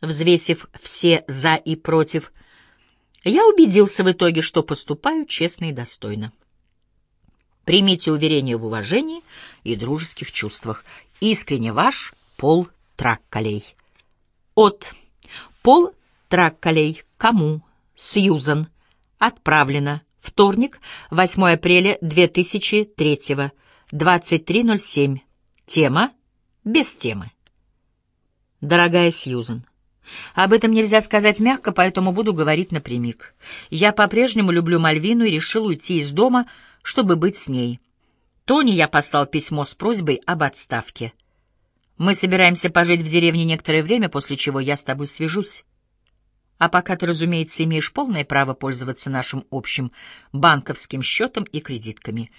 Взвесив все «за» и «против», я убедился в итоге, что поступаю честно и достойно. Примите уверение в уважении и дружеских чувствах. Искренне ваш Пол Траккалей. От Пол Траккалей. Кому? Сьюзан. Отправлено. Вторник, 8 апреля 2003. 23.07. Тема? Без темы. Дорогая Сьюзан, об этом нельзя сказать мягко, поэтому буду говорить напрямик. Я по-прежнему люблю Мальвину и решил уйти из дома, чтобы быть с ней. Тони я послал письмо с просьбой об отставке. Мы собираемся пожить в деревне некоторое время, после чего я с тобой свяжусь. А пока ты, разумеется, имеешь полное право пользоваться нашим общим банковским счетом и кредитками.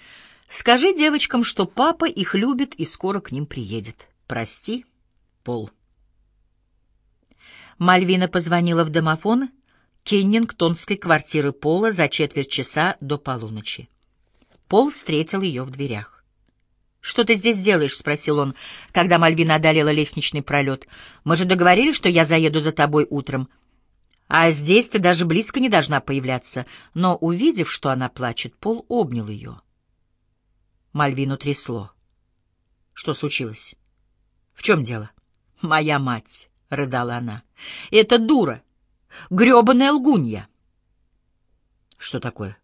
Скажи девочкам, что папа их любит и скоро к ним приедет. Прости, Пол. Мальвина позвонила в домофон кеннингтонской квартиры Пола за четверть часа до полуночи. Пол встретил ее в дверях. «Что ты здесь делаешь?» — спросил он, когда Мальвина одолела лестничный пролет. «Мы же договорились, что я заеду за тобой утром. А здесь ты даже близко не должна появляться». Но, увидев, что она плачет, Пол обнял ее. Мальвину трясло. «Что случилось? В чем дело?» «Моя мать», — рыдала она. «Это дура, гребаная лгунья». «Что такое?»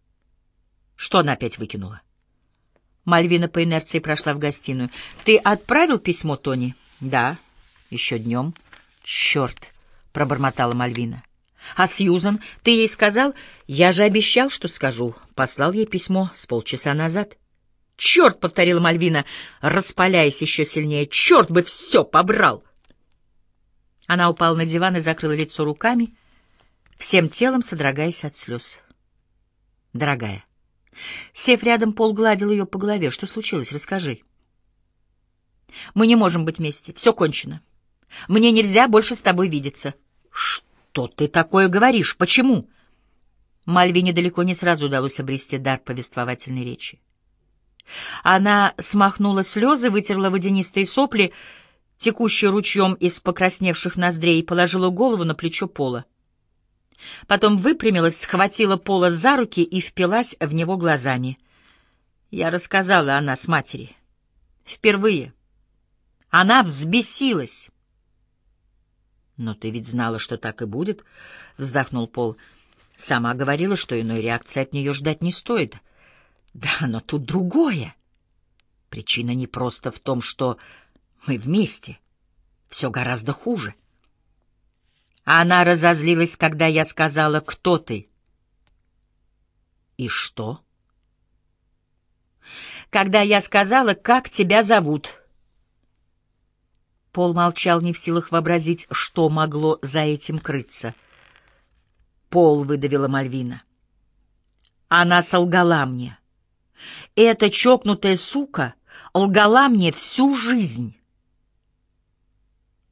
Что она опять выкинула? Мальвина по инерции прошла в гостиную. «Ты отправил письмо Тони?» «Да, еще днем». «Черт!» — пробормотала Мальвина. «А Сьюзан, ты ей сказал?» «Я же обещал, что скажу». Послал ей письмо с полчаса назад. «Черт!» — повторила Мальвина, распаляясь еще сильнее. «Черт бы все побрал!» Она упала на диван и закрыла лицо руками, всем телом содрогаясь от слез. «Дорогая, Сев рядом, Пол гладил ее по голове. «Что случилось? Расскажи». «Мы не можем быть вместе. Все кончено. Мне нельзя больше с тобой видеться». «Что ты такое говоришь? Почему?» Мальвине далеко не сразу удалось обрести дар повествовательной речи. Она смахнула слезы, вытерла водянистые сопли, текущие ручьем из покрасневших ноздрей, положила голову на плечо Пола. Потом выпрямилась, схватила Пола за руки и впилась в него глазами. Я рассказала она с матери. Впервые. Она взбесилась. «Но ты ведь знала, что так и будет», — вздохнул Пол. «Сама говорила, что иной реакции от нее ждать не стоит». «Да, но тут другое. Причина не просто в том, что мы вместе. Все гораздо хуже». Она разозлилась, когда я сказала, кто ты. И что? Когда я сказала, как тебя зовут. Пол молчал, не в силах вообразить, что могло за этим крыться. Пол выдавила Мальвина. Она солгала мне. Эта чокнутая сука лгала мне всю жизнь.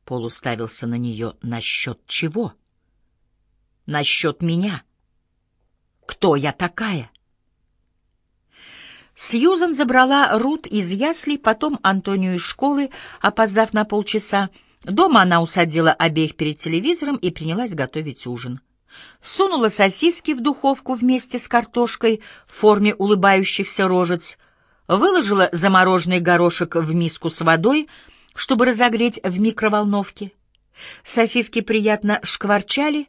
Пол уставился на нее. Насчет чего? Насчет меня. Кто я такая? Сьюзан забрала Рут из яслей, потом Антонию из школы, опоздав на полчаса. Дома она усадила обеих перед телевизором и принялась готовить ужин. Сунула сосиски в духовку вместе с картошкой в форме улыбающихся рожец, выложила замороженный горошек в миску с водой — чтобы разогреть в микроволновке. Сосиски приятно шкварчали.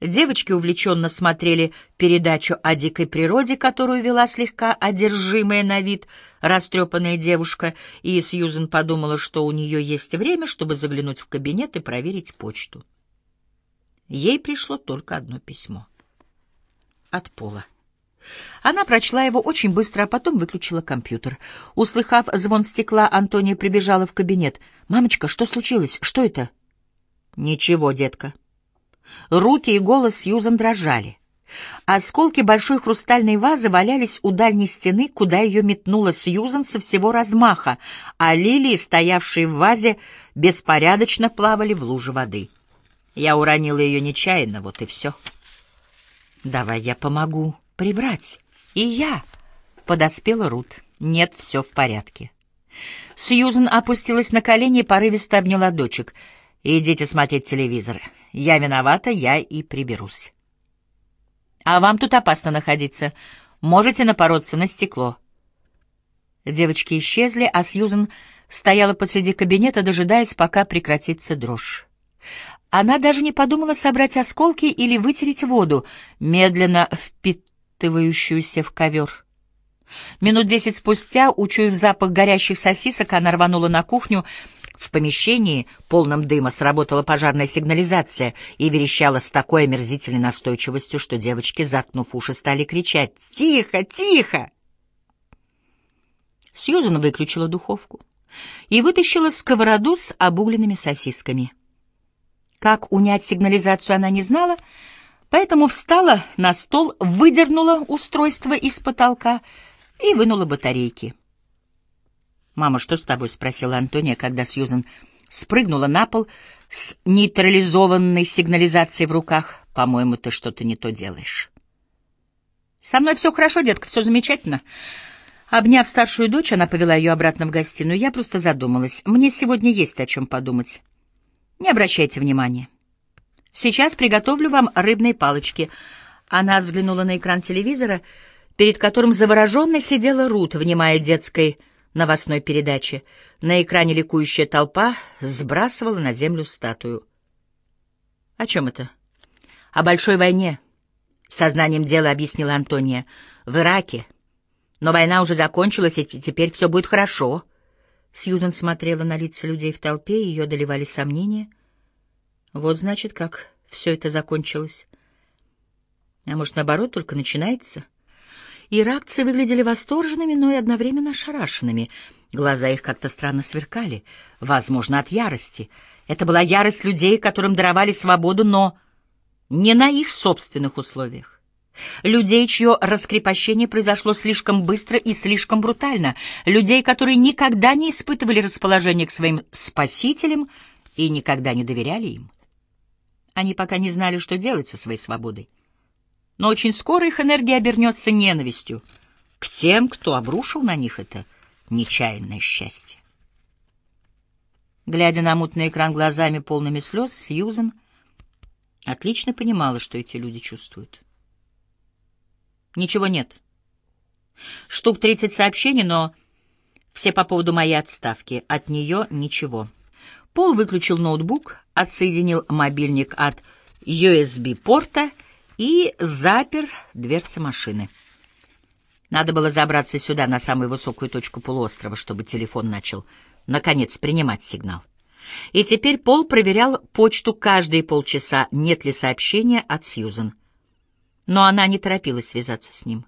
Девочки увлеченно смотрели передачу о дикой природе, которую вела слегка одержимая на вид растрепанная девушка, и Сьюзен подумала, что у нее есть время, чтобы заглянуть в кабинет и проверить почту. Ей пришло только одно письмо. От Пола. Она прочла его очень быстро, а потом выключила компьютер. Услыхав звон стекла, Антония прибежала в кабинет. «Мамочка, что случилось? Что это?» «Ничего, детка». Руки и голос Сьюзан дрожали. Осколки большой хрустальной вазы валялись у дальней стены, куда ее метнула Сьюзан со всего размаха, а лилии, стоявшие в вазе, беспорядочно плавали в луже воды. Я уронила ее нечаянно, вот и все. «Давай я помогу», приврать. И я. Подоспела Рут. Нет, все в порядке. Сьюзен опустилась на колени и порывисто обняла дочек. Идите смотреть телевизор. Я виновата, я и приберусь. А вам тут опасно находиться. Можете напороться на стекло. Девочки исчезли, а Сьюзен стояла посреди кабинета, дожидаясь, пока прекратится дрожь. Она даже не подумала собрать осколки или вытереть воду, медленно впитывающуюся в ковер. Минут десять спустя, учуяв запах горящих сосисок, она рванула на кухню. В помещении, полном дыма, сработала пожарная сигнализация и верещала с такой омерзительной настойчивостью, что девочки, заткнув уши, стали кричать «Тихо! Тихо!». Сьюзан выключила духовку и вытащила сковороду с обугленными сосисками. Как унять сигнализацию она не знала, поэтому встала на стол, выдернула устройство из потолка — и вынула батарейки. «Мама, что с тобой?» — спросила Антония, когда Сьюзен спрыгнула на пол с нейтрализованной сигнализацией в руках. «По-моему, ты что-то не то делаешь». «Со мной все хорошо, детка, все замечательно». Обняв старшую дочь, она повела ее обратно в гостиную. Я просто задумалась. Мне сегодня есть о чем подумать. Не обращайте внимания. Сейчас приготовлю вам рыбные палочки. Она взглянула на экран телевизора — перед которым завороженно сидела Рут, внимая детской новостной передаче. На экране ликующая толпа сбрасывала на землю статую. «О чем это?» «О большой войне», — сознанием дела объяснила Антония. «В Ираке. Но война уже закончилась, и теперь все будет хорошо». Сьюзен смотрела на лица людей в толпе, ее доливали сомнения. Вот, значит, как все это закончилось. А может, наоборот, только начинается?» Иракцы выглядели восторженными, но и одновременно ошарашенными. Глаза их как-то странно сверкали, возможно, от ярости. Это была ярость людей, которым даровали свободу, но не на их собственных условиях. Людей, чье раскрепощение произошло слишком быстро и слишком брутально. Людей, которые никогда не испытывали расположение к своим спасителям и никогда не доверяли им. Они пока не знали, что делать со своей свободой но очень скоро их энергия обернется ненавистью к тем, кто обрушил на них это нечаянное счастье. Глядя на мутный экран глазами, полными слез, Сьюзен отлично понимала, что эти люди чувствуют. Ничего нет. Штук тридцать сообщений, но все по поводу моей отставки. От нее ничего. Пол выключил ноутбук, отсоединил мобильник от USB-порта и запер дверцы машины. Надо было забраться сюда, на самую высокую точку полуострова, чтобы телефон начал, наконец, принимать сигнал. И теперь Пол проверял почту каждые полчаса, нет ли сообщения от Сьюзен. Но она не торопилась связаться с ним.